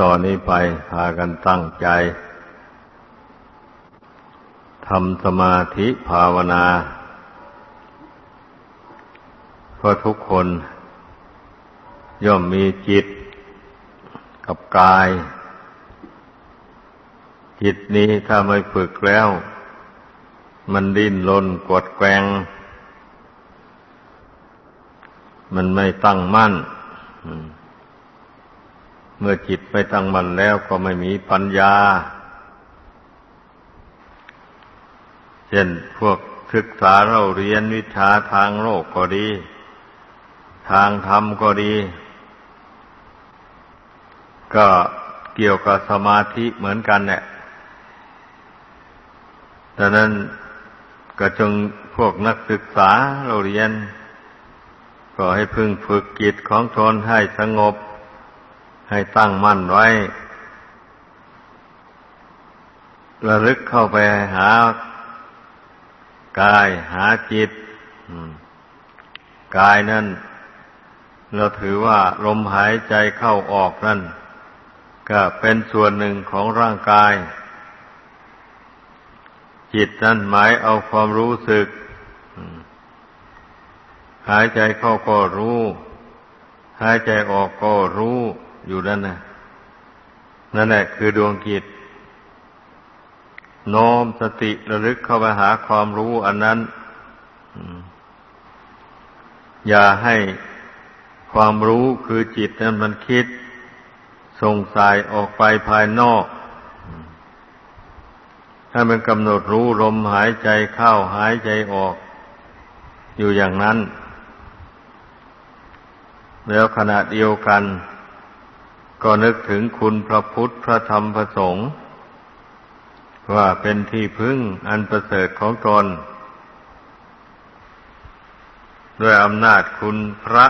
ต่อนนี้ไปพากันตั้งใจทำสมาธิภาวนาเพราะทุกคนย่อมมีจิตกับกาย จิตนี้ถ้าไม่ฝึกแล้ว มันดิ้นรนกดแกง มันไม่ตั้งมั่น เมื่อจิตไม่ตั้งมั่นแล้วก็ไม่มีปัญญา เช่นพวกศึกษาเราเรียนวิชาทางโลกก็ดี ทางธรรมก็ดี ก็เกี่ยวกับสมาธิเหมือนกันเนี่ยดังนั้นก็จงพวกนักศึกษาเราเรียน ก็ให้พึงฝึกจิตของตนให้สงบ ให้ตั้งมั่นไว้ระลึกเข้าไปหากายหาจิตกายนั่น เราถือว่าลมหายใจเข้าออกนั่น ก็เป็นส่วนหนึ่งของร่างกาย จิตนั้นหมายเอาความรู้สึก หายใจเข้าก็รู้ หายใจออกก็รู้ อยู่นั่นนะนั่นแหละคือดวงจิตโน้มสติระลึกเข้าไปหาความรู้อันนั้นอย่าให้ความรู้คือจิตนั้นมันคิด ส่งสายออกไปภายนอกให้มันกำหนดรู้ลมหายใจเข้าหายใจออก อยู่อย่างนั้น แล้วขณะเดียวกัน ก็นึกถึงคุณพระพุทธพระธรรมพระสงฆ์ว่าเป็นที่พึ่งอันประเสริฐของตนด้วยอำนาจคุณพระ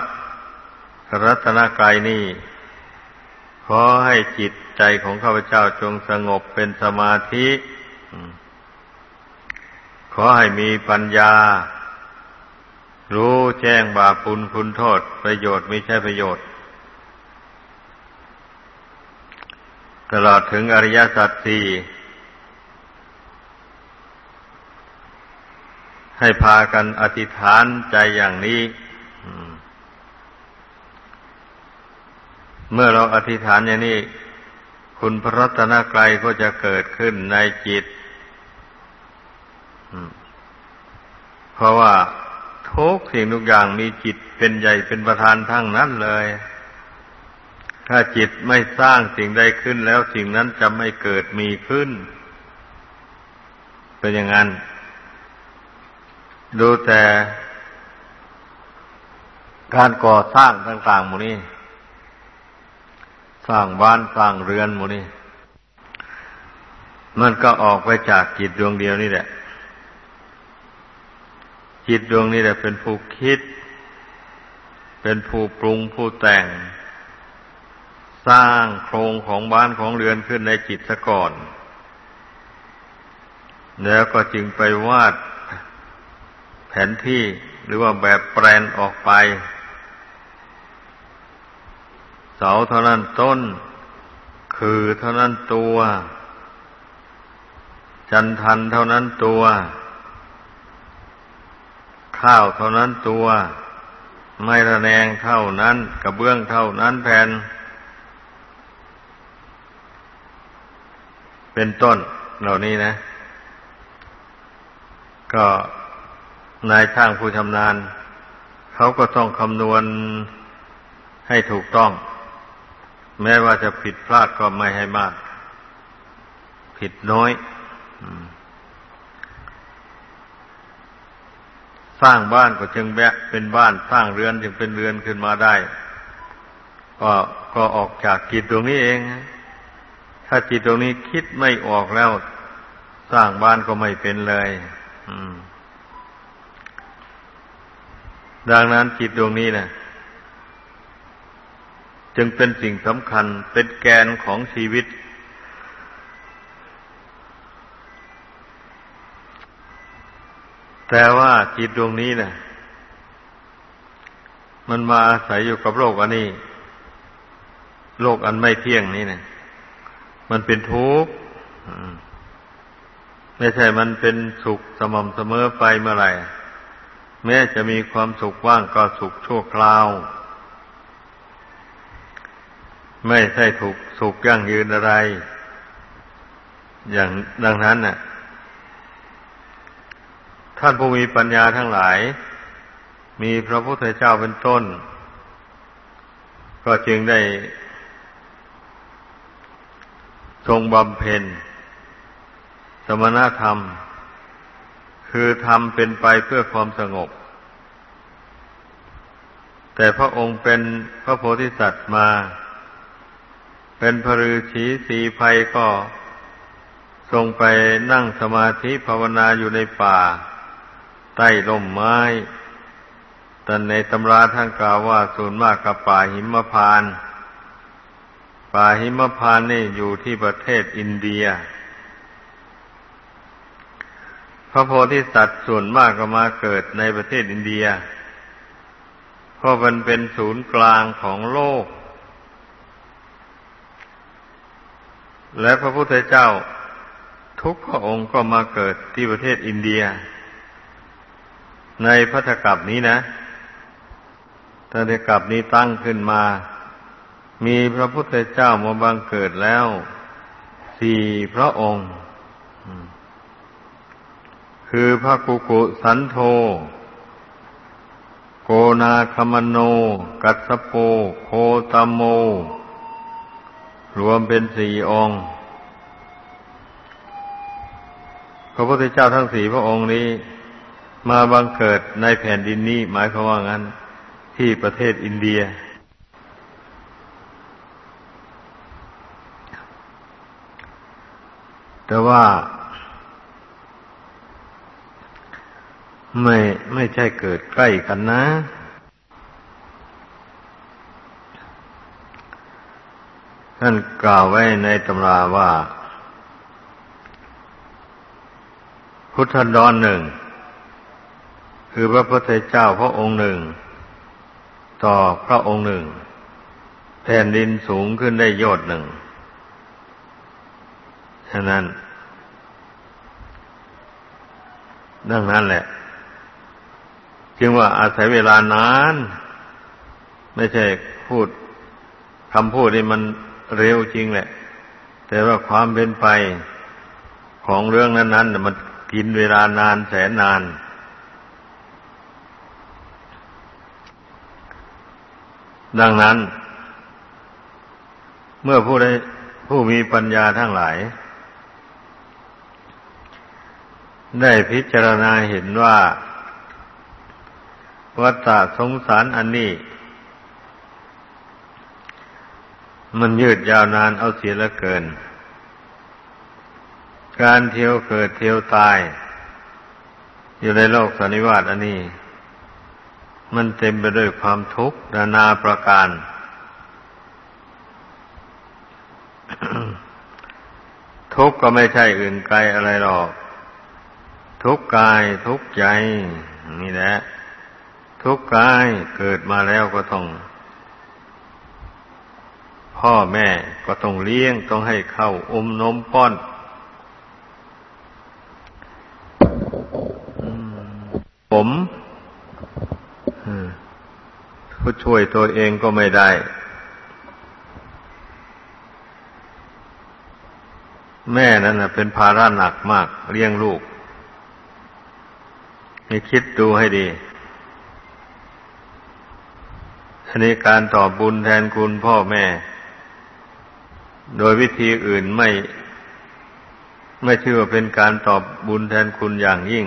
รัตนกายนี้ขอให้จิตใจของข้าพเจ้าจงสงบเป็นสมาธิ ขอให้มีปัญญา รู้แจ้งบาปุลคุณโทษ ประโยชน์ไม่ใช่ประโยชน์ ตลอดถึงอริยสัจสี่ให้พากันอธิษฐานใจอย่างนี้ เมื่อเราอธิษฐานอย่างนี้ คุณพระรัตนกรัยก็จะเกิดขึ้นในจิต เพราะว่าทุกสิ่งทุกอย่างมีจิตเป็นใหญ่เป็นประธานทั้งนั้นเลย ถ้าจิตไม่สร้างสิ่งใดขึ้นแล้วสิ่งนั้นจะไม่เกิดมีขึ้น เป็นอย่างนั้น ดูแต่ การก่อสร้างต่างๆหมูนี้สร้างบ้านสร้างเรือนหมูนี้มันก็ออกไปจากจิตดวงเดียวนี่แหละ จิตดวงนี้แหละเป็นผู้คิด เป็นผู้ปรุงผู้แต่ง สร้างโครงของบ้านของเรือนขึ้นในจิตซะก่อน แล้วก็จึงไปวาดแผนที่หรือว่าแบบแปลนออกไป เสาเท่านั้นต้น คือเท่านั้นตัว จันทันเท่านั้นตัว ข้าวเท่านั้นตัว ไม่ระแนงเท่านั้น กระเบื้องเท่านั้นแผ่น เป็นต้นเหล่านี้นะ ก็นายช่างผู้ชำนาญเขาก็ต้องคำนวณให้ถูกต้อง แม้ว่าจะผิดพลาดก็ไม่ให้มาก ผิดน้อยสร้างบ้านก็จึงแบะเป็นบ้านสร้างเรือนจึงเป็นเรือนขึ้นมาได้ ก็ก็ออกจากจิตตรงนี้เอง ถ้าจิตตรงนี้คิดไม่ออกแล้ว สร้างบ้านก็ไม่เป็นเลยดังนั้นจิตดวงนี้นะจึงเป็นสิ่งสำคัญเป็นแกนของชีวิต แต่ว่าจิตดวงนี้นะมันมาอาศัยอยู่กับโลกอันนี้ โลกอันไม่เที่ยงนี้เนี่ย มันเป็นทุกข์ไม่ใช่มันเป็นสุขสม่ำเสมอไปเมื่อไหร่ แม้จะมีความสุขว่างก็สุขชั่วคราว ไม่ใช่ถูกสุขยั่งยืนอะไร อย่างดังนั้นน่ะ ท่านผู้มีปัญญาทั้งหลาย มีพระพุทธเจ้าเป็นต้น ก็จึงได้ ทรงบำเพ็ญ สมณธรรม คือทำเป็นไปเพื่อความสงบ แต่พระองค์เป็นพระโพธิสัตว์มา เป็นพระฤาษีสีภัยก็ทรงไปนั่งสมาธิภาวนาอยู่ในป่า ใต้ร่มไม้แต่ในตำราท่านกล่าวว่าส่วนมากกับป่าหิมพาน ป่าหิมพานนี่อยู่ที่ประเทศอินเดีย พระโพธิสัตว์ส่วนมากก็มาเกิดในประเทศอินเดีย เพราะมันเป็นศูนย์กลางของโลก และพระพุทธเจ้าทุกพระองค์ก็มาเกิดที่ประเทศอินเดีย ในพัทธกัปนี้นะพัทธกัปนี้ตั้งขึ้นมา มีพระพุทธเจ้ามาบังเกิดแล้วสี่พระองค์ คือพระกุกุสันโธ โกนาคมโน กัสโป โคตโม รวมเป็นสี่องค์ พระพุทธเจ้าทั้งสี่พระองค์นี้ มาบังเกิดในแผ่นดินนี้หมายความว่างั้น ที่ประเทศอินเดีย แต่ว่าไม่ไม่ใช่เกิดใกล้กันนะ ท่านกล่าวไว้ในตำราว่า พุทธดอนหนึ่ง คือพระพุทธเจ้าพระองค์หนึ่ง ต่อพระองค์หนึ่ง แผ่นดินสูงขึ้นได้ยอดหนึ่ง ฉะนั้น ดังนั้นแหละ จึงว่าอาศัยเวลานาน ไม่ใช่พูดคำพูดนี่มันเร็วจริงแหละ แต่ว่าความเป็นไปของเรื่องนั้นๆมันกินเวลานานแสนนาน ดังนั้น เมื่อผู้ได้ผู้มีปัญญาทั้งหลาย ได้พิจารณาเห็นว่า วัฏสงสารอันนี้ มันยืดยาวนานเอาเสียละเกิน การเที่ยวเกิดเที่ยวตาย อยู่ในโลกสันนิวาตอันนี้ มันเต็มไปด้วยความทุกข์นานาประการทุกข์ก็ไม่ใช่อื่นไกลอะไรหรอก ทุกกายทุกใจ นี่แหละ ทุกกายเกิดมาแล้วก็ต้อง พ่อแม่ก็ต้องเลี้ยงต้องให้เข้าอมนมป้อนผมผู้ช่วยตัวเองก็ไม่ได้ แม่นั่นเป็นภาระหนักมากเลี้ยงลูก ให้คิดดูให้ดี อันนี้การตอบบุญแทนคุณพ่อแม่ โดยวิธีอื่นไม่ ไม่ชื่อว่าเป็นการตอบบุญแทนคุณอย่างยิ่ง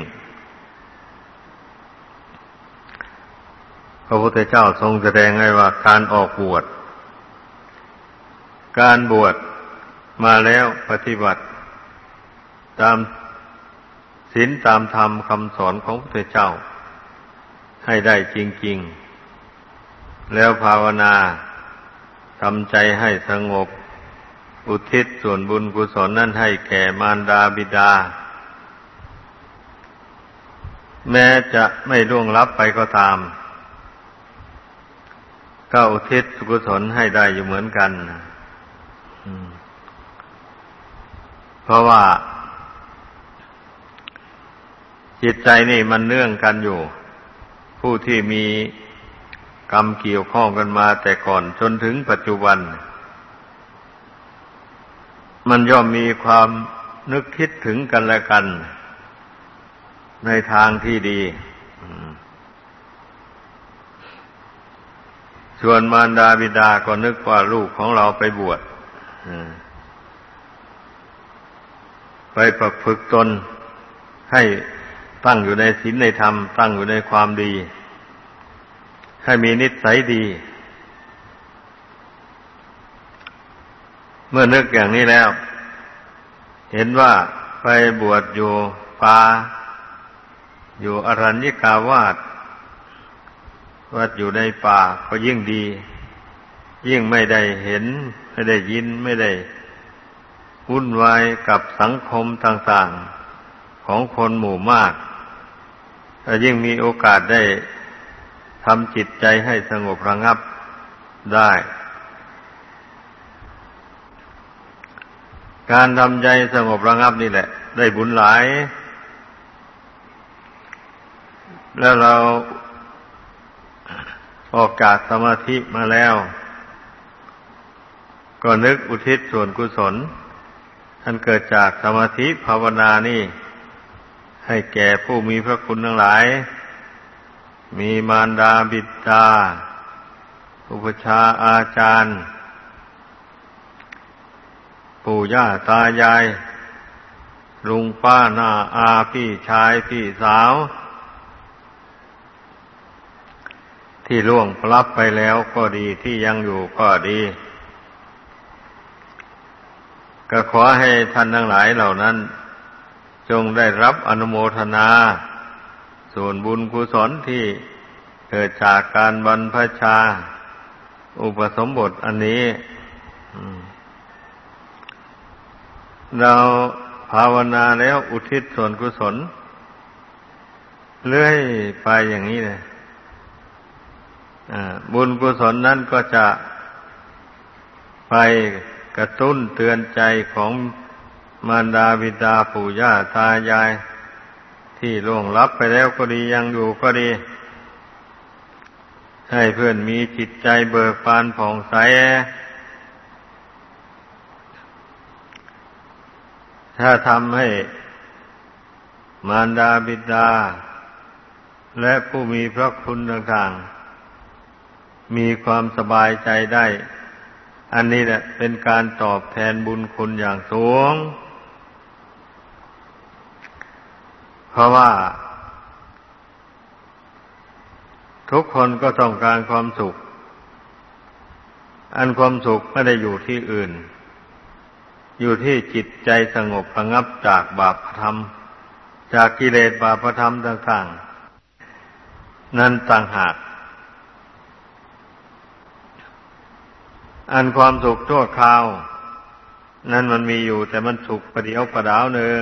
พระพุทธเจ้าทรงแสดงให้ว่าการออกบวช การบวชมาแล้วปฏิบัติ ตาม ศีลตามธรรมคำสอนของพระพุทธเจ้า ให้ได้จริง ๆ แล้วภาวนาทำใจให้สงบ อุทิศส่วนบุญกุศลนั้นให้แก่มารดาบิดา แม้จะไม่ล่วงลับไปก็ตาม ก็อุทิศกุศลให้ได้อยู่เหมือนกัน เพราะว่า จิตใจนี่มันเนื่องกันอยู่ ผู้ที่มีกรรมเกี่ยวข้องกันมาแต่ก่อนจนถึงปัจจุบัน มันย่อมมีความนึกคิดถึงกันและกัน ในทางที่ดีส่วนมารดาบิดาก็นึกว่าลูกของเราไปบวชไปประพฤกตนให้ ตั้งอยู่ในศีลในธรรม ตั้งอยู่ในความดี ให้มีนิสัยดี เมื่อนึกอย่างนี้แล้ว เห็นว่าไปบวชอยู่ป่าอยู่อรัญญิกาวาสวัดอยู่ในป่าก็ยิ่งดี ยิ่งไม่ได้เห็น ไม่ได้ยินไม่ได้วุ่นวายกับสังคมต่าง ๆ ของคนหมู่มาก ยิ่งมีโอกาสได้ทำจิตใจให้สงบระงับได้ การทำใจสงบระงับนี่แหละ ได้บุญหลาย แล้วเราออกจากสมาธิมาแล้ว ก็นึกอุทิศส่วนกุศลท่านเกิดจากสมาธิภาวนานี่ ให้แก่ผู้มีพระคุณทั้งหลาย มีมารดาบิดา อุปชาอาจารย์ ปู่ย่าตายาย ลุงป้าหน้าอาพี่ชายพี่สาว ที่ล่วงพลับไปแล้วก็ดีที่ยังอยู่ก็ดีก็ขอให้ท่านทั้งหลายเหล่านั้น จงได้รับอนุโมทนา ส่วนบุญกุศลที่เกิดจากการบรรพชา อุปสมบทอันนี้เราภาวนาแล้วอุทิศส่วนกุศลเลื่อยไปอย่างนี้เลยบุญกุศลนั้นก็จะไปกระตุ้นเตือนใจของ มารดาบิดาปู่ย่าตายาย ที่ล่วงลับไปแล้วก็ดียังอยู่ก็ดี ให้เพื่อนมีจิตใจเบิกบานผ่องใส ถ้าทำให้มารดาบิดา และผู้มีพระคุณต่างๆ มีความสบายใจได้ อันนี้แหละเป็นการตอบแทนบุญคุณอย่างสูง เพราะว่า ทุกคนก็ต้องการความสุข อันความสุขไม่ได้อยู่ที่อื่น อยู่ที่จิตใจสงบระงับจากบาปธรรม จากกิเลสบาปธรรมต่าง ๆ นั่นต่างหากอันความสุขชั่วคราว นั่นมันมีอยู่แต่มันสุขประเดียวประดาวหนึ่ง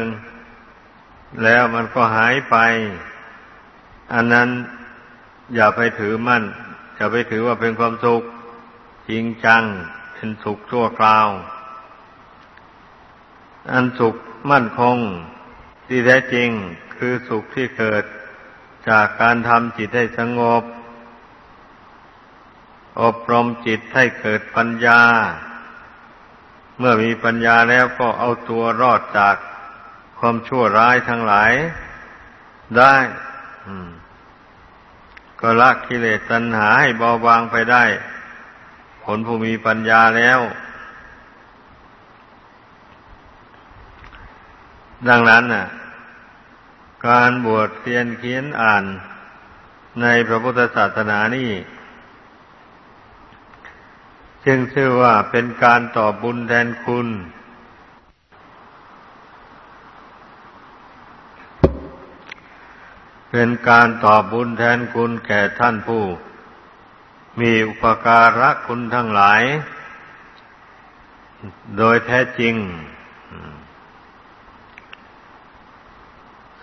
แล้วมันก็หายไป อันนั้นอย่าไปถือมั่น อย่าไปถือว่าเป็นความสุขจริงจัง เป็นสุขชั่วคราว อันสุขมั่นคงที่แท้จริงคือสุขที่เกิดจากการทำจิตให้สงบ อบรมจิตให้เกิดปัญญา เมื่อมีปัญญาแล้วก็เอาตัวรอดจาก ความชั่วร้ายทั้งหลายได้ก็ละกิเลสตัณหาให้เบาบางไปได้ ผลผู้มีปัญญาแล้ว ดังนั้นน่ะ การบวชเรียนเขียนอ่านในพระพุทธศาสนานี่ จึงชื่อว่าเป็นการตอบบุญแทนคุณ เป็นการตอบบุญแทนคุณแก่ท่านผู้ มีอุปการะคุณทั้งหลาย โดยแท้จริง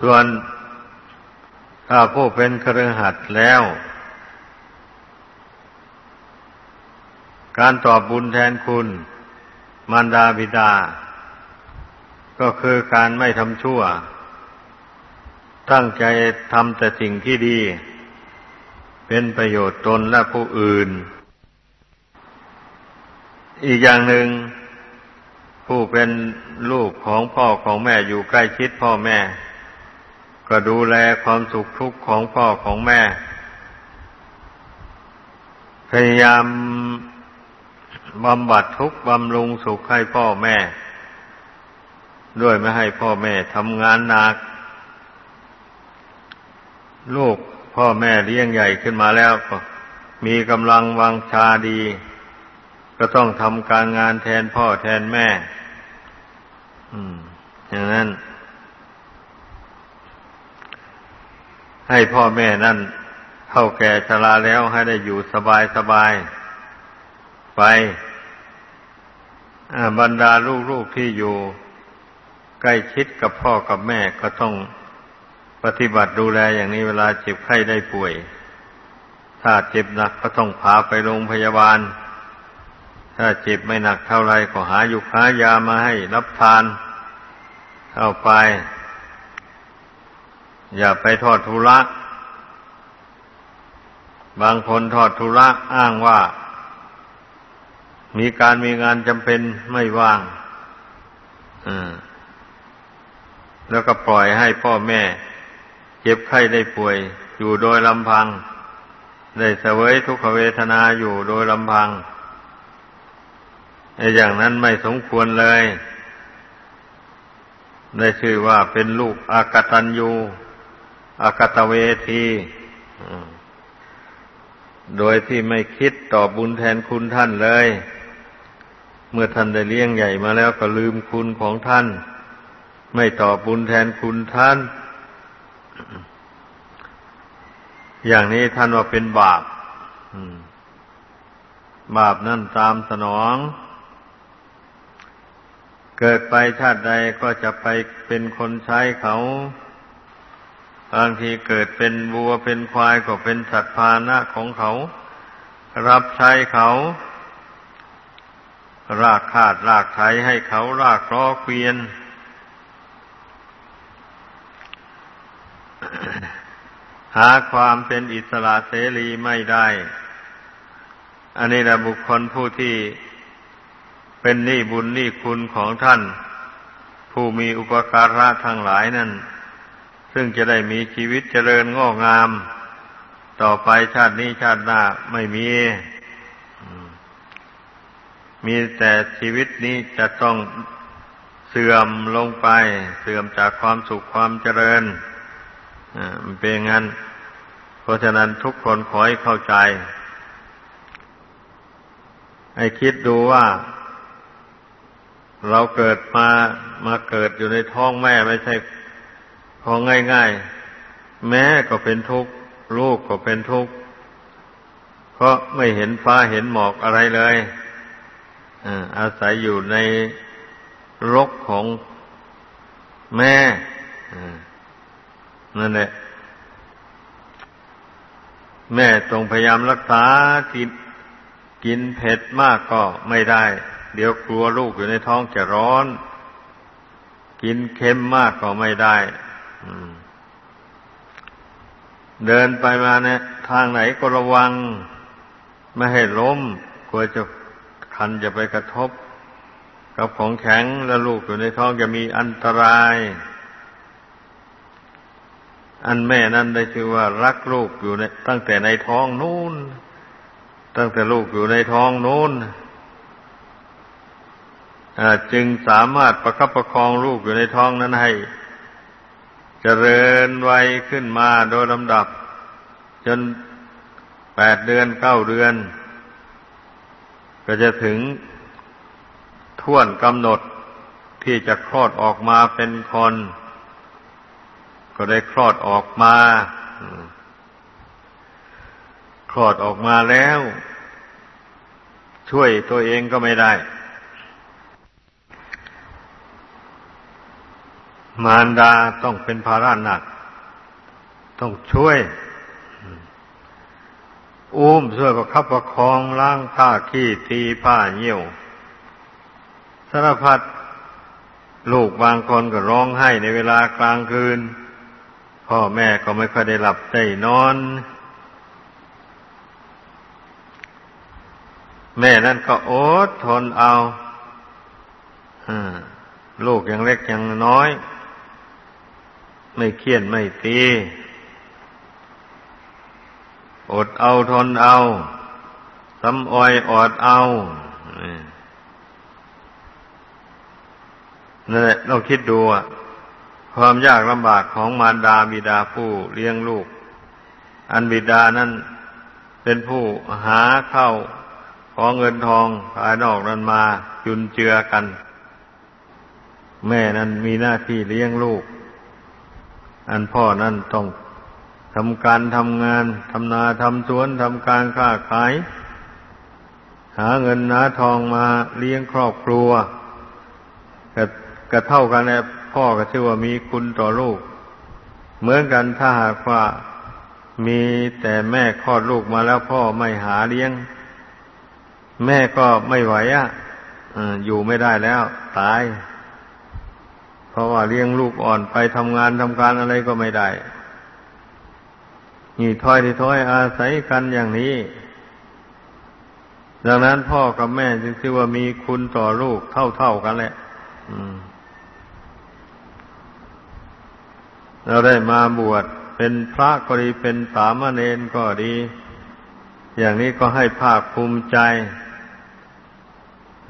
ส่วนถ้าผู้เป็นครือหัดแล้ว การตอบบุญแทนคุณ มารดาบิดา ก็คือการไม่ทำชั่ว ตั้งใจทำแต่สิ่งที่ดี เป็นประโยชน์ตนและผู้อื่น อีกอย่างหนึ่ง ผู้เป็นลูกของพ่อของแม่อยู่ใกล้ชิดพ่อแม่ ก็ดูแลความสุขทุกข์ของพ่อของแม่ พยายามบำบัดทุกข์บำรุงสุขให้พ่อแม่ ด้วยไม่ให้พ่อแม่ทำงานหนัก ลูกพ่อแม่เลี้ยงใหญ่ขึ้นมาแล้วก็มีกำลังวังชาดี ก็ต้องทำการงานแทนพ่อแทนแม่ อืม อย่างนั้น ให้พ่อแม่นั่นเท่าแก่ชราแล้วให้ได้อยู่สบายสบายไปบรรดาลูกๆที่อยู่ ใกล้ชิดกับพ่อกับแม่ก็ต้อง ปฏิบัติดูแลอย่างนี้เวลาเจ็บไข้ได้ป่วย ถ้าเจ็บหนักก็ต้องพาไปโรงพยาบาล ถ้าเจ็บไม่หนักเท่าไรก็หาอยู่ค้ายามาให้รับทาน เข้าไป อย่าไปทอดทุระบางคนทอดทุระอ้างว่า มีการมีงานจำเป็นไม่ว่างแล้วก็ปล่อยให้พ่อแม่ เจ็บไข้ได้ป่วย อยู่โดยลำพัง ได้เสวยทุกขเวทนาอยู่โดยลำพังไอ้อย่างนั้นไม่สมควรเลย ได้ชื่อว่าเป็นลูกอากตันยูอากตเวทีโดยที่ไม่คิดตอบบุญแทนคุณท่านเลย เมื่อท่านได้เลี้ยงใหญ่มาแล้วก็ลืมคุณของท่าน ไม่ตอบบุญแทนคุณท่าน อย่างนี้ท่านว่าเป็นบาปบาปนั่นตามสนอง เกิดไปชาติใดก็จะไปเป็นคนใช้เขาบางทีเกิดเป็นวัวเป็นควายก็เป็นสัตว์พานะของเขา รับใช้เขา รากคาดรากไถให้เขารากคลอเกวียน หาความเป็นอิสระเสรีไม่ได้ อันนี้แหละบุคคลผู้ที่เป็นหนี้บุญหนี้คุณของท่าน ผู้มีอุปการะทั้งหลายนั่น ซึ่งจะได้มีชีวิตเจริญงอกงาม ต่อไปชาตินี้ชาติหน้าไม่มี มีแต่ชีวิตนี้จะต้องเสื่อมลงไป เสื่อมจากความสุขความเจริญ มันเป็นงั้น เพราะฉะนั้นทุกคนขอให้เข้าใจ ให้คิดดูว่า เราเกิดมามาเกิดอยู่ในท้องแม่ไม่ใช่ของง่าย ๆ แม่ก็เป็นทุกข์ลูกก็เป็นทุกข์เพราะไม่เห็นฟ้าเห็นหมอกอะไรเลยอาศัยอยู่ในรกของแม่ นั่นแหละ แม่ต้องพยายามรักษากินกินเผ็ดมากก็ไม่ได้ เดี๋ยวกลัวลูกอยู่ในท้องจะร้อน กินเค็มมากก็ไม่ได้เดินไปมาเนี่ย ทางไหนก็ระวัง ไม่ให้ล้มกลัวจะคันจะไปกระทบ กับของแข็งแล้วลูกอยู่ในท้องจะมีอันตราย อันแม่นั้นได้ชื่อว่ารักลูกอยู่ในตั้งแต่ในท้องนู้น ตั้งแต่ลูกอยู่ในท้องนู้นจึงสามารถประคับประคองลูกอยู่ในท้องนั้นให้จเจริญวัยขึ้นมาโดยลำดับ จนแปดเดือนเก้าเดือน ก็จะถึงท่วนกำหนดที่จะคลอดออกมาเป็นคน ก็ได้คลอดออกมา คลอดออกมาแล้ว ช่วยตัวเองก็ไม่ได้ มารดาต้องเป็นภาระหนัก ต้องช่วย อุ้มช่วยประคับประคองล้างผ้าขี้ตีผ้าเยี่ยวสารพัดลูกบางคนก็ร้องไห้ในเวลากลางคืน พ่อแม่ก็ไม่ค่อยได้หลับได้นอน แม่นั่นก็อดทนเอาลูกยังเล็กยังน้อย ไม่เคียนไม่ตีอดเอาทนเอาสำออยอดเอานั่นแหละเราคิดดูอะ ความยากลำบากของมารดาบิดาผู้เลี้ยงลูก อันบิดานั้นเป็นผู้หาเข้าของเงินทองภายนอกนั้นมาจุนเจือกัน แม่นั้นมีหน้าที่เลี้ยงลูก อันพ่อนั้นต้องทำการทำงานทำนาทำสวนทำการค้าขาย หาเงินหาทองมาเลี้ยงครอบครัวก็ก็เท่ากันแหละ พ่อก็ชื่อว่ามีคุณต่อลูก เหมือนกันถ้าหากว่ามีแต่แม่คลอดลูกมาแล้วพ่อไม่หาเลี้ยง แม่ก็ไม่ไหวอะอยู่ไม่ได้แล้ว ตาย เพราะว่าเลี้ยงลูกอ่อนไปทำงานทำการอะไรก็ไม่ได้นี่ถ้อยที่ถ้อยอาศัยกันอย่างนี้ ดังนั้นพ่อกับแม่จึงชื่อว่ามีคุณต่อลูกเท่าๆกันแหละ เราได้มาบวชเป็นพระก็ดีเป็นสามเณรก็ดี อย่างนี้ก็ให้ภาคภูมิใจ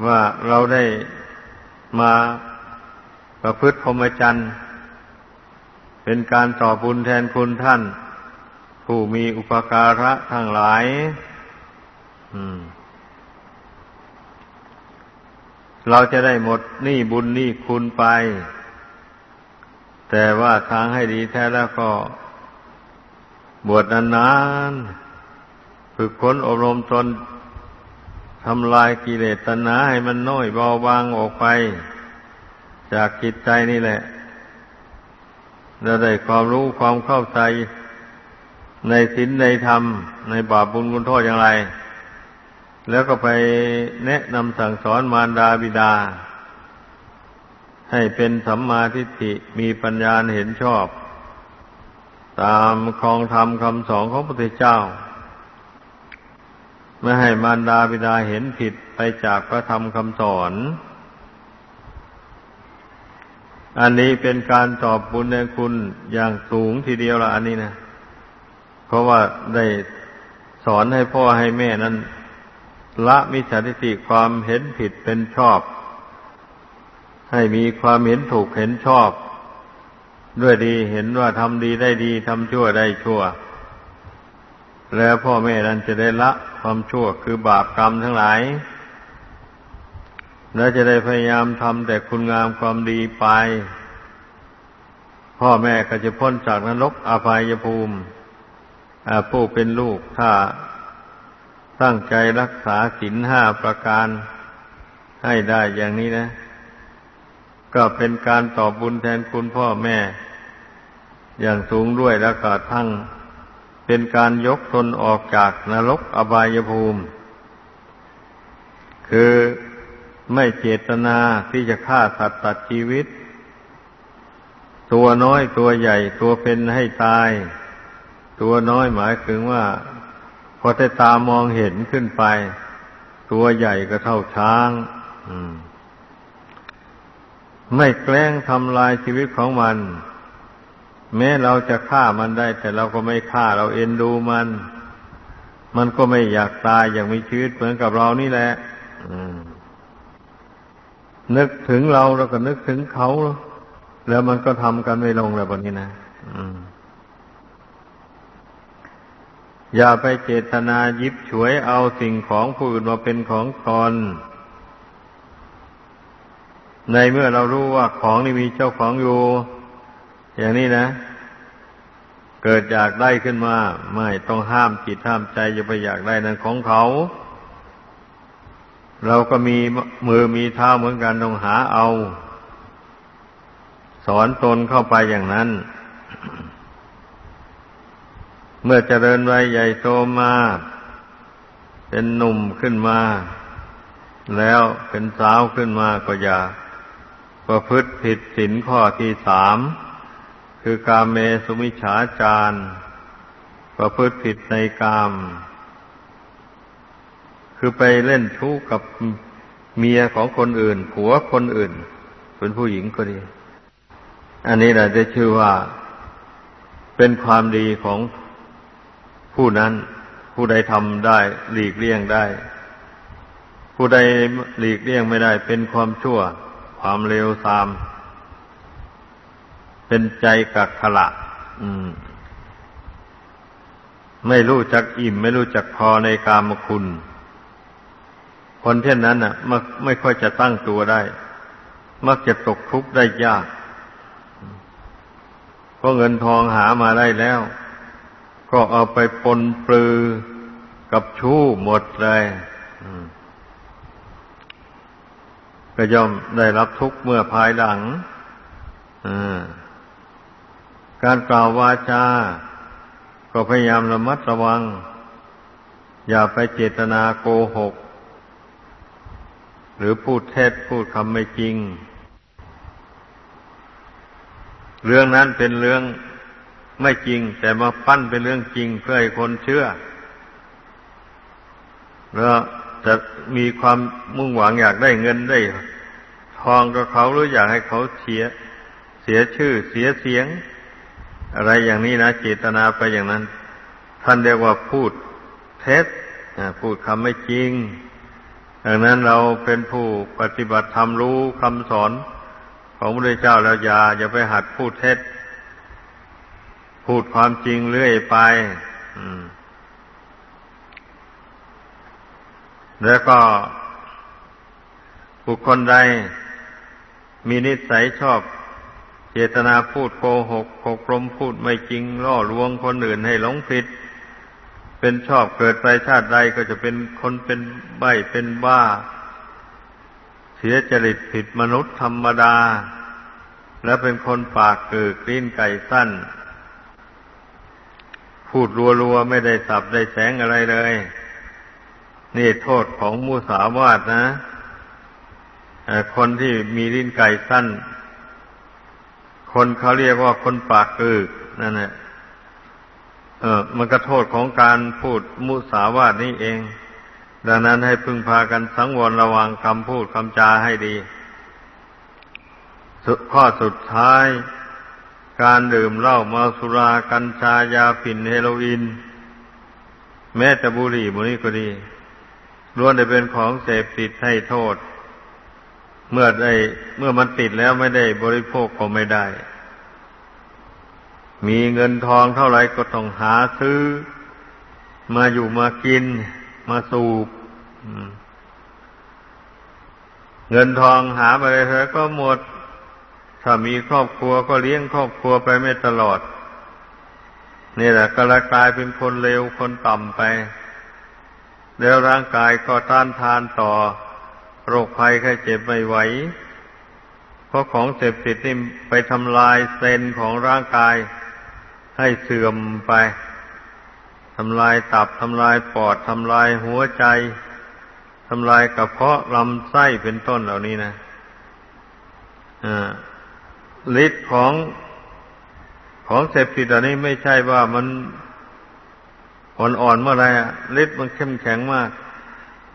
ว่าเราได้มาประพฤติพรหมจรรย์เป็นการต่อบุญแทนคุณท่าน ผู้มีอุปการะทั้งหลาย เราจะได้หมดหนี้บุญหนี้คุณไป แต่ว่าทางให้ดีแท้แล้วก็ บวชนานๆฝึกฝนอบรมตนทำลายกิเลสตัณหาให้มันน้อยเบาบางออกไป จากจิตใจนี่แหละเราได้ความรู้ความเข้าใจในศีลในธรรม ในบาปบุญคุณโทษอย่างไร แล้วก็ไปแนะนำสั่งสอนมารดาบิดา ให้เป็นสัมมาทิฏฐิมีปัญญาเห็นชอบ ตามครองธรรมคำสอนของพระพุทธเจ้า ไม่ให้มารดาบิดาเห็นผิดไปจากพระธรรมคำสอน อันนี้เป็นการตอบบุญในคุณอย่างสูงทีเดียวละอันนี้นะ เพราะว่าได้สอนให้พ่อให้แม่นั้น ละมิจฉาทิฏฐิความเห็นผิดเป็นชอบ ให้มีความเห็นถูกเห็นชอบ ด้วยดีเห็นว่าทำดีได้ดีทำชั่วได้ชั่ว แล้วพ่อแม่นั้นจะได้ละความชั่วคือบาปกรรมทั้งหลาย และจะได้พยายามทำแต่คุณงามความดีไป พ่อแม่ก็จะพ้นจากนรกอภัยภูมิผู้เป็นลูกถ้าตั้งใจรักษาศีลห้าประการให้ได้อย่างนี้นะ ก็เป็นการตอบบุญแทนคุณพ่อแม่ อย่างสูงด้วยแล้วก็ทั้งเป็นการยกตนออกจากนรกอบายภูมิ คือไม่เจตนาที่จะฆ่าสัตว์ตัดชีวิต ตัวน้อยตัวใหญ่ตัวเป็นให้ตาย ตัวน้อยหมายถึงว่าพอแต่ตามองเห็นขึ้นไป ตัวใหญ่ก็เท่าช้าง ไม่แกล้งทำลายชีวิตของมัน แม้เราจะฆ่ามันได้ แต่เราก็ไม่ฆ่าเราเอ็นดูมัน มันก็ไม่อยากตายอย่างมีชีวิตเหมือนกับเรานี่แหละนึกถึงเราเราก็นึกถึงเขา แล้วมันก็ทำกันไม่ลงแล้วแบบนี้นะอืมอย่าไปเจตนายิบฉวยเอาสิ่งของผู้อื่นมาเป็นของตน ในเมื่อเรารู้ว่าของนี่มีเจ้าของอยู่ อย่างนี้นะ เกิดอยากได้ขึ้นมา ไม่ต้องห้ามจิตห้ามใจอย่าไปอยากได้นั้นของเขา เราก็มีมือมีเท้าเหมือนกันต้องหาเอา สอนตนเข้าไปอย่างนั้น เมื่อเจริญวัยใหญ่โตมา เป็นหนุ่มขึ้นมา แล้วเป็นสาวขึ้นมาก็อย่า ประพฤติผิดศีลข้อที่สามคือกาเมสุมิฉาจารประพฤติผิดในกาม คือไปเล่นชู้กับเมียของคนอื่น ผัวคนอื่น เป็นผู้หญิงก็ดี อันนี้แหละจะชื่อว่า เป็นความดีของผู้นั้น ผู้ใดทำได้หลีกเลี่ยงได้ ผู้ใดหลีกเลี่ยงไม่ได้ เป็นความชั่ว ความเลวทราม เป็นใจกักขละไม่รู้จักอิ่ม ไม่รู้จักพอในกามคุณ คนเช่นนั้นอะมักไม่ค่อยจะตั้งตัวได้ มักจะตกทุกข์ได้ยากเพราะเงินทองหามาได้แล้ว ก็เอาไปปนปลือกับชู้หมดเลย ก็ย่อมได้รับทุกข์เมื่อภายหลังการกล่าววาจา ก็พยายามระมัดระวัง อย่าไปเจตนาโกหก หรือพูดเท็จพูดคำไม่จริง เรื่องนั้นเป็นเรื่องไม่จริง แต่มาปั้นเป็นเรื่องจริงเพื่อให้คนเชื่อ แล้ว จะมีความมุ่งหวังอยากได้เงินได้ ทองกับเขาหรืออยากให้เขาเสีย เสียชื่อเสียเสียง อะไรอย่างนี้นะเจตนาไปอย่างนั้น ท่านเรียกว่าพูดเท็จพูดคำไม่จริงดังนั้นเราเป็นผู้ปฏิบัติธรรมรู้คำสอนของพระเจ้าแล้วอย่าอย่าไปหัดพูดเท็จ พูดความจริงเรื่อยไป แล้วก็บุคคลใดมีนิสัยชอบ เจตนาพูดโกหกหกลมพูดไม่จริงล่อลวงคนอื่นให้หลงผิด เป็นชอบเกิดไปชาติใดก็จะเป็นคนเป็นใบเป็นบ้า เสียจริตผิดมนุษย์ธรรมดา และเป็นคนปากเกิดกลิ้นไก่สั้น พูดรัวๆไม่ได้สับได้แสงอะไรเลย นี่โทษของมูสาวาทนะคนที่มีลิ้นไก่สั้น คนเขาเรียกว่าคนปากกึกนั่นแหละเออมันก็โทษของการพูดมุสาวาทนี่เอง ดังนั้นให้พึงพากันสังวรระวังคำพูดคำจาให้ดีข้อสุดท้าย การดื่มเหล้ามาสุรากัญชายาฝิ่นเฮโรอีน แม้แต่บุหรี่บุนี้ก็ดี ล้วนได้เป็นของเสพติดให้โทษ เมื่อได้ เมื่อมันติดแล้วไม่ได้บริโภคก็ไม่ได้ มีเงินทองเท่าไรก็ต้องหาซื้อ มาอยู่มากิน มาสูบเงินทองหาไปเลยเถอก็หมด ถ้ามีครอบครัวก็เลี้ยงครอบครัวไปไม่ตลอด นี่แหละก็ละกลายเป็นคนเลวคนต่ำไป แล้วร่างกายก็ต้านทานต่อโรคภัยไข้เจ็บไม่ไหว เพราะของเสพติดนี่ไปทำลายเซลล์ของร่างกายให้เสื่อมไป ทำลายตับ ทำลายปอด ทำลายหัวใจ ทำลายกระเพาะลำไส้เป็นต้นเหล่านี้นะอ่าฤทธิ์ของของเสพติดอันนี้ไม่ใช่ว่ามัน อ่อนๆเมื่อไรอะฤทธิ์มันเข้มแข็งมาก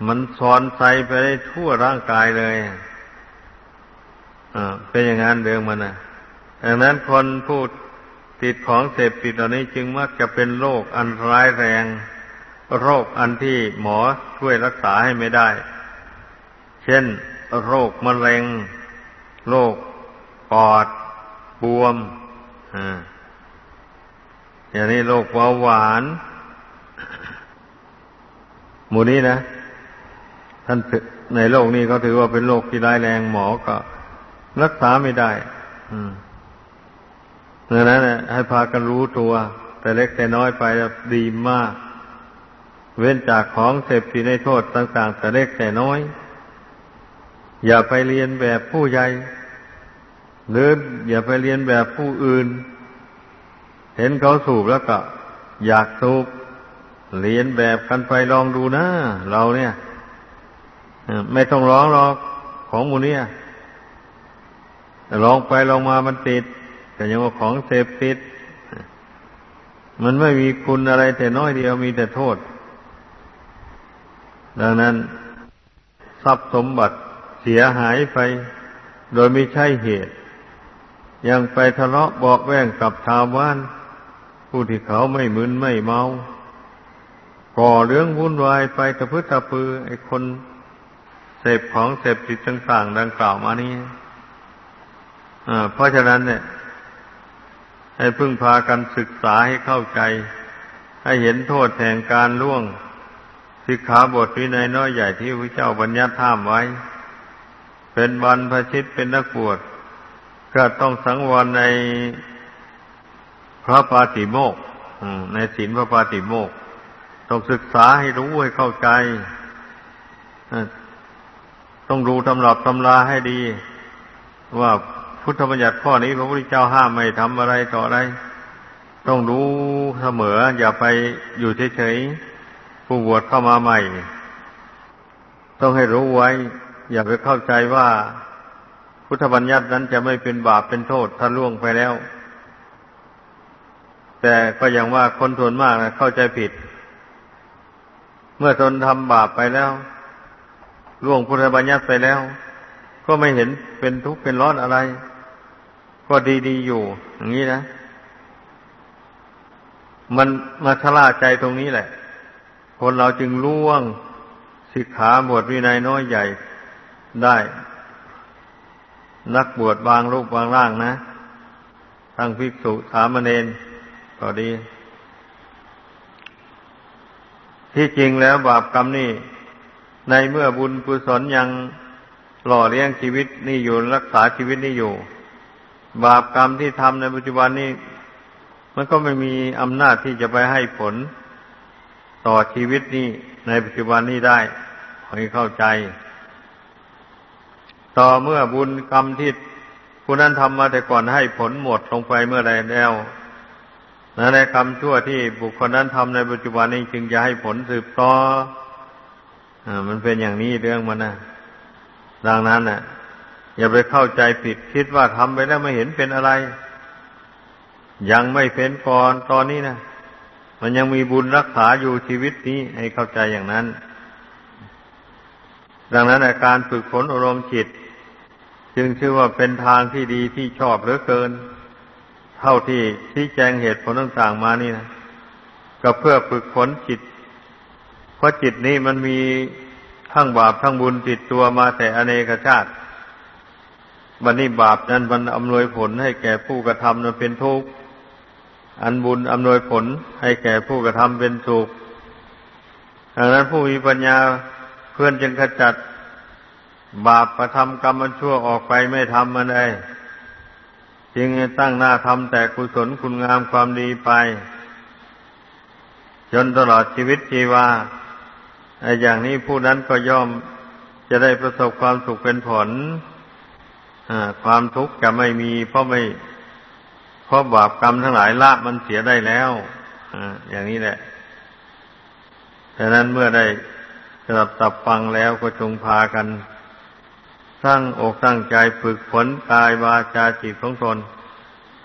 มันซอนใสไปได้ทั่วร่างกายเลยอ่าเป็นอย่างนั้นเดิมมันนะดังนั้นคนพูดติดของเสพติดเหล่านี้จึงมักจะเป็นโรคอันร้ายแรง โรคอันที่หมอช่วยรักษาให้ไม่ได้ เช่น โรคมะเร็ง โรคปอดบวม อ่าอย่างนี้โรคเบาหวาน หมู่นี้นะ ท่านในโลกนี้เขาถือว่าเป็นโรคที่ร้ายแรงหมอก็รักษาไม่ได้ อืมดังนั้นให้พากันรู้ตัว แต่เล็กแต่น้อยไปดีมาก เว้นจากของเสพติดในโทษต่าง ๆ แต่เล็กแต่น้อย อย่าไปเรียนแบบผู้ใหญ่หรืออย่าไปเรียนแบบผู้อื่น เห็นเขาสูบแล้วก็ อยากสูบ เรียนแบบกันไปลองดูนะเราเนี่ยไม่ต้องร้องหรอกของมูเนี่ยลองไปลองมามันติดแต่ยังว่าของเสพติด มันไม่มีคุณอะไรแต่น้อยเดียวมีแต่โทษ ดังนั้น ทรัพย์สมบัติเสียหายไป โดยไม่ใช่เหตุ ยังไปทะเลาะบอกแว่งกับชาวบ้าน ผู้ที่เขาไม่มึนไม่เมา ก่อเรื่องวุ่นวายไปตะพื้ตะพือ ไอ้คนเสพของเสพติดต่าง ๆ ดังกล่าวมานี้เพราะฉะนั้นเนี่ย ให้พึ่งพากันศึกษาให้เข้าใจ ให้เห็นโทษแห่งการล่วงสิกขาบทวินัยน้อยใหญ่ที่พระเจ้าบัญญัติห้ามไว้ เป็นบรรพชิตเป็นนักบวชก็ต้องสังวรในพระปาติโมกในศีลพระปาติโมก ต้องศึกษาให้รู้ให้เข้าใจ ต้องดูตำรับตำราให้ดี ว่าพุทธบัญญัติข้อนี้พระพุทธเจ้าห้ามไม่ทำอะไรต่ออะไร ต้องรู้เสมอ อย่าไปอยู่เฉยๆผู้บวชเข้ามาใหม่ ต้องให้รู้ไว้ อย่าไปเข้าใจว่าพุทธบัญญัตินั้นจะไม่เป็นบาปเป็นโทษถ้าล่วงไปแล้ว แต่ก็อย่างว่าคนส่วนมากนะเข้าใจผิด เมื่อตนทำบาปไปแล้วล่วงพุทธบัญญัติไปแล้ว ก็ไม่เห็นเป็นทุกข์เป็นร้อนอะไร ก็ดีๆอยู่ อย่างนี้นะ มันมาชะล่าใจตรงนี้แหละ คนเราจึงล่วงสิกขาบทวินัยน้อยใหญ่ได้ นักบวชบางรูปบางร่างนะทั้งภิกษุสามเณรก็ดี ที่จริงแล้วบาปกรรมนี่ในเมื่อบุญกุศลยังหล่อเลี้ยงชีวิตนี่อยู่รักษาชีวิตนี่อยู่ บาปกรรมที่ทำในปัจจุบันนี้มันก็ไม่มีอำนาจที่จะไปให้ผลต่อชีวิตนี้ในปัจจุบันนี้ได้ให้เข้าใจ ต่อเมื่อบุญกรรมที่ผู้นั้นทำมาแต่ก่อนให้ผลหมดลงไปเมื่อใดแล้ว ในกรรมชั่วที่บุคคลนั้นทำในปัจจุบันนี้จึงจะให้ผลสืบต่อมันเป็นอย่างนี้เรื่องมันนะดังนั้นน่ะ อย่าไปเข้าใจผิดคิดว่าทำไปแล้วไม่เห็นเป็นอะไร ยังไม่เป็นก่อนตอนนี้นะมันยังมีบุญรักษาอยู่ชีวิตนี้ให้เข้าใจอย่างนั้น ดังนั้นการฝึกฝนอารมณ์จิต จึงชื่อว่าเป็นทางที่ดีที่ชอบเหลือเกิน เท่าที่ที่แจงเหตุผลต่างๆมานี่นะก็เพื่อฝึกฝนจิต เพราะจิตนี้มันมีทั้งบาปทั้งบุญติดตัวมาแต่อเนกชาติบันนี้บาปนั้นมันอำนวยผลให้แก่ผู้กระทำนั้นเป็นทุกข์อันบุญอำนวยผลให้แก่ผู้กระทำเป็นสุขดังนั้นผู้มีปัญญาเพื่อนจึงขจัด บาปประทำกรรมมันชั่วออกไปไม่ทำมันได้ จึงตั้งหน้าทำแต่กุศลคุณงามความดีไป จนตลอดชีวิตชีวาไอ้อย่างนี้ผู้นั้นก็ย่อมจะได้ประสบความสุขเป็นผลความทุกข์จะไม่มีเพราะไม่เพราะบาปกรรมทั้งหลายละมันเสียได้แล้วอย่างนี้แหละดังนั้นเมื่อได้สดับตับฟังแล้วก็จงพากัน สร้างอกสร้างใจฝึกฝนกายวาจาจิตของตน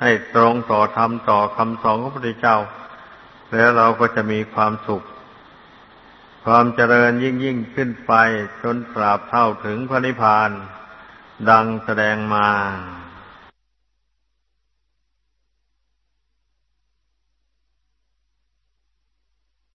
ให้ตรงต่อธรรมต่อคำสอนของพระพุทธเจ้า แล้วเราก็จะมีความสุข ความเจริญยิ่งยิ่งขึ้นไปจนตราบเท่าถึงพระนิพพาน ดังแสดงมา